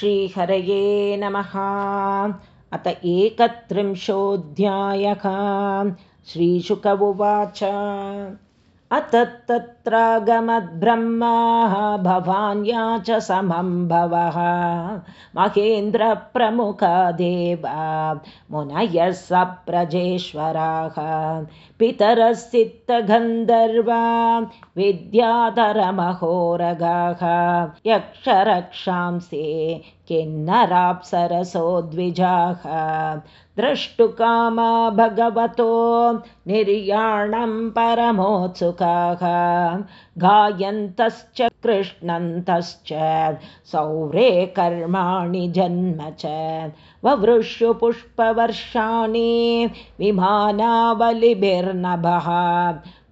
श्रीहरये नमः। अत एकत्रिंशोऽध्यायः। श्रीशुक उवाच अतत्तत्रागमद्ब्रह्मा भवान्या च समं भवः। महेन्द्रप्रमुखदेव मुनयः सप्रजेश्वराः। पितरसिद्धगन्धर्वा विद्याधरमहोरगाः। यक्षरक्षांसे किन्नराप्सरसो द्विजाः द्रष्टुकामा भगवतो निर्याणं परमोत्सुकाः गायन्तश्च कृष्णन्तश्च सौरे कर्माणि जन्म च। ववृषु पुष्पवर्षाणि विमानावलिभिर्नभः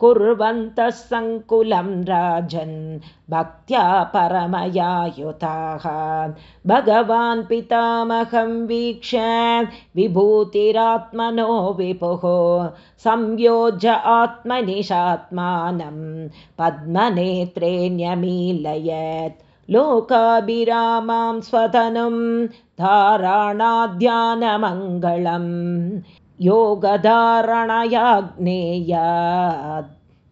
कुर्वन्तः सङ्कुलं राजन् भक्त्या परमया युताः भगवान् पितामहं वीक्ष विभूतिरात्मनो विपुः। संयोज्य आत्मनिशात्मानं पद्मनेत्रे न्यमीलयत्। लोकाभिरामां स्वतनुं धाराणाध्यानमङ्गलम् योगधारणयाग्नेया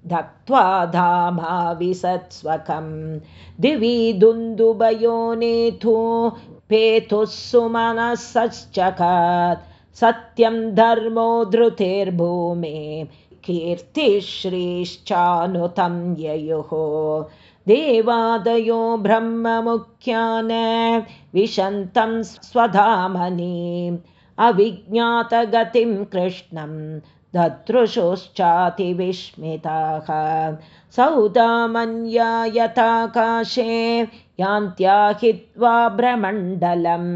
धक्त्वा धामा विसत्स्वकं दिवि दुन्दुभयो नेथु पेतुः सुमनसश्चकात् सत्यं धर्मो धृतिर्भूमे कीर्तिश्रीश्चानुतं ययुः। देवादयो ब्रह्ममुख्यान विशन्तं स्वधामनि अविज्ञातगतिं कृष्णं ददृशोश्चातिविस्मिताः सौदामन्या यथाकाशे यान्त्याहित्वा भ्रमण्डलम्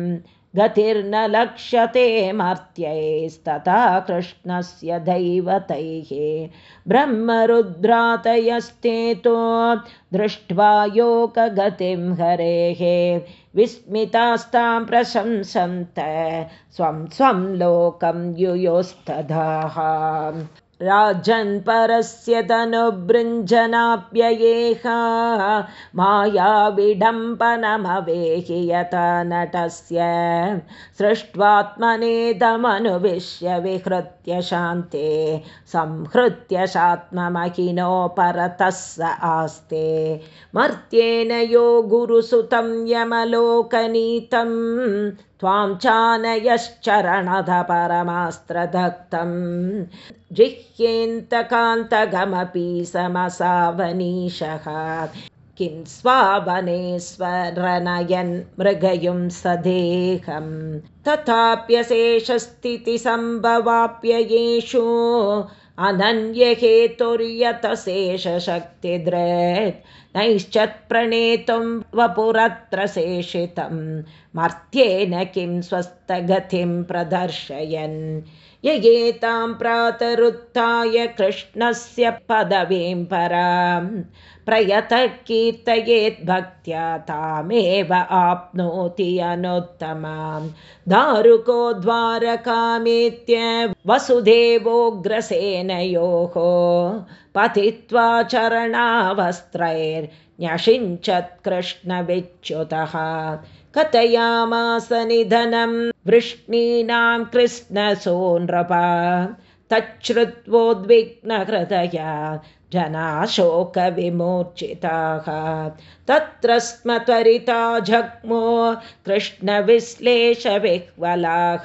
गतिर्न लक्ष्यते मर्त्यैस्तथा कृष्णस्य दैवतैः। ब्रह्मरुद्रातयस्ते तु दृष्ट्वा योगगतिं हरेः। विस्मितास्तां प्रशंसन्त स्वं स्वं लोकं युयोस्तदाः राजन्परस्य तनुभृञ्जनाप्ययेह मायाविडम्बनमवेहि यथा नटस्य। सृष्ट्वात्मनेदमनुविश्य विहृत्य शान्ते संहृत्य शात्ममहिनो परतः स आस्ते। मर्त्येन यो गुरुसुतं यमलोकनीतं त्वां चानयश्चरणद परमास्त्रदत्तं जिह्येन्तकान्तगमपि समसावनीशः। किं स्वावनेश्वरनयन् मृगयुं सदेहं। तथाप्यशेषस्थितिसम्भवाप्य येषु अनन्यहेतुर्यतशेषशक्तिदृत् नैश्चत्प्रणेतुं वपुरत्र शेषितं मर्त्येन किं स्वस्थगतिं प्रदर्शयन् ययेतां प्रातरुत्थाय कृष्णस्य पदवीं परां प्रयतः कीर्तयेद्भक्त्या तामेव आप्नोति अनुत्तमां दारुको द्वारकामेत्य वसुदेवोग्रसेनयोः पतित्वा चरणावस्त्रैर्न्यषिञ्चत् कृष्णविच्युतः कथयामास निधनं वृष्णीनां कृष्णसोनृपा तच्छ्रुत्वोद्विग्नहृदया जनाशोकविमोचिताः तत्र स्म त्वरिता जग्मो कृष्णविश्लेषविह्वलाः।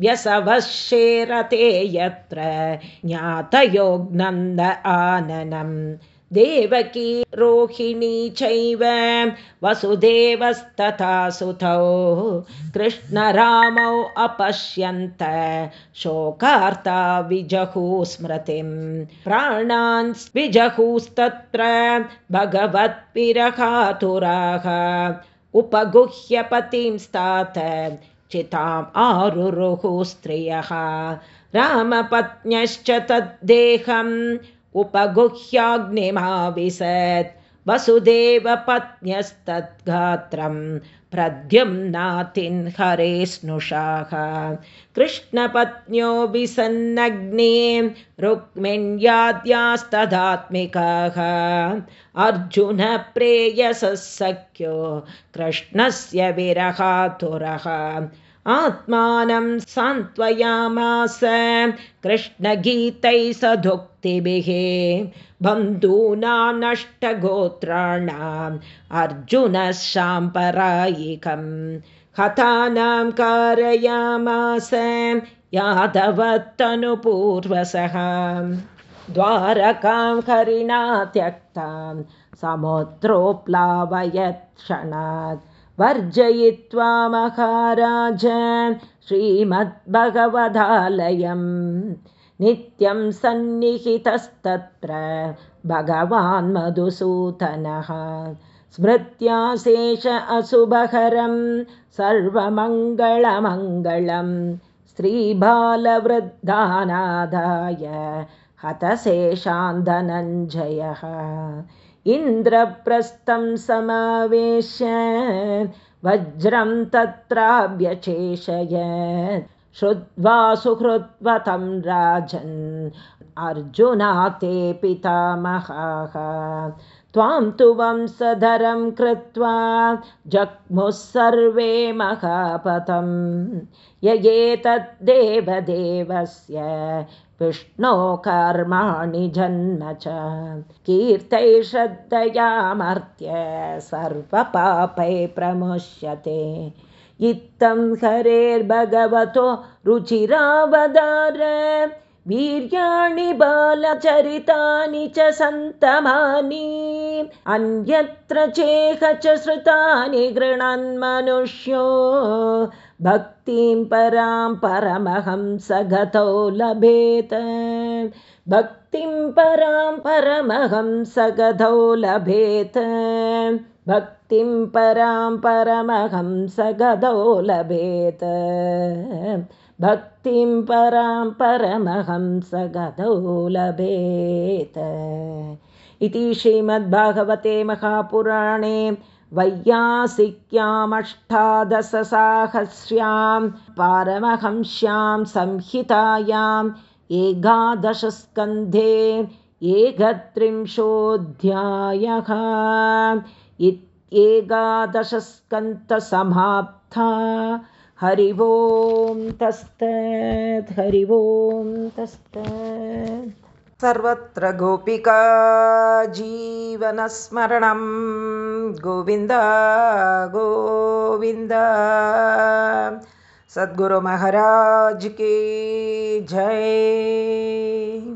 व्यसवशेरते यत्र ज्ञातयोग्नन्द आननम् देवकी रोहिणी चैव वसुदेवस्तथा सुतौ। कृष्णरामौ अपश्यन्त शोकार्ता विजहुस्मृतिं प्राणान् विजहुस्तत्र भगवत्पिरकातुराः उपगुह्यपतिं स्तात चिताम् आरुरुः स्त्रियः। रामपत्न्यश्च तद्देहम् उपगुह्याग्निमाविशत् वसुदेवपत्न्यस्तद्गात्रं प्रद्युम्नातिन् हरे स्नुषाः। कृष्णपत्न्यो विसन्नग्ने रुक्मिण्याद्यास्तदात्मिकाः। अर्जुनप्रेयसः सख्यो कृष्णस्य विरहातुरः आत्मानं सान्त्वयामास कृष्णगीतैः सदुक्तिभिः बन्धूनां नष्टगोत्राणाम् अर्जुनः शाम्परायिकं हतानां कारयामास यादवत्तनुपूर्वसः द्वारकां हरिणा त्यक्तां समुद्रोप्लावयत् क्षणात् वर्जयित्वा महाराज श्रीमद्भगवदालयं नित्यं सन्निहितस्तत्र भगवान् मधुसूदनः. स्मृत्याशेष अशुभकरं सर्वमङ्गलमङ्गलं स्त्रीबालवृद्धानादाय हतशेषान्धनञ्जयः इन्द्रप्रस्थं समावेश्य वज्रं तत्राभ्यचेषय श्रुत्वा सुहृद्वतं राजन् अर्जुना ते पितामहाः। त्वां तु वंसधरं कृत्वा जग्मुः सर्वे महापतं य एतद्देवदेवस्य विष्णो कर्माणि जन्म च। कीर्तै श्रद्धयामर्त्य सर्वपापै प्रमुष्यते इत्थं हरेर्भगवतो रुचिरावदार। वीर्याणि बालचरितानि च सन्तमानि। अन्यत्र चेह च श्रुतानि गृह्णन्मनुष्यो भक्तिं परां परमहंसगतौ लभेत। भक्तिं परां परमहंसगतौ लभेत। भक्तिं परां परमहंसगतौ लभेत। भक्तिं परां परमहंसगतौ लभेत। इति श्रीमद्भागवते महापुराणे वैयासिक्यामष्टादशसाहस्र्यां पारमहंस्यां संहितायाम् एकादशस्कन्धे एकत्रिंशोऽध्यायः। इत्येकादशस्कन्धसमाप्ता हरि ओं तस्तत् हरि ओं तस्तत् सर्वत्र गोपिका जीवनस्मरणं। गोविन्द गोविन्द। सद्गुरुमहाराज के जय।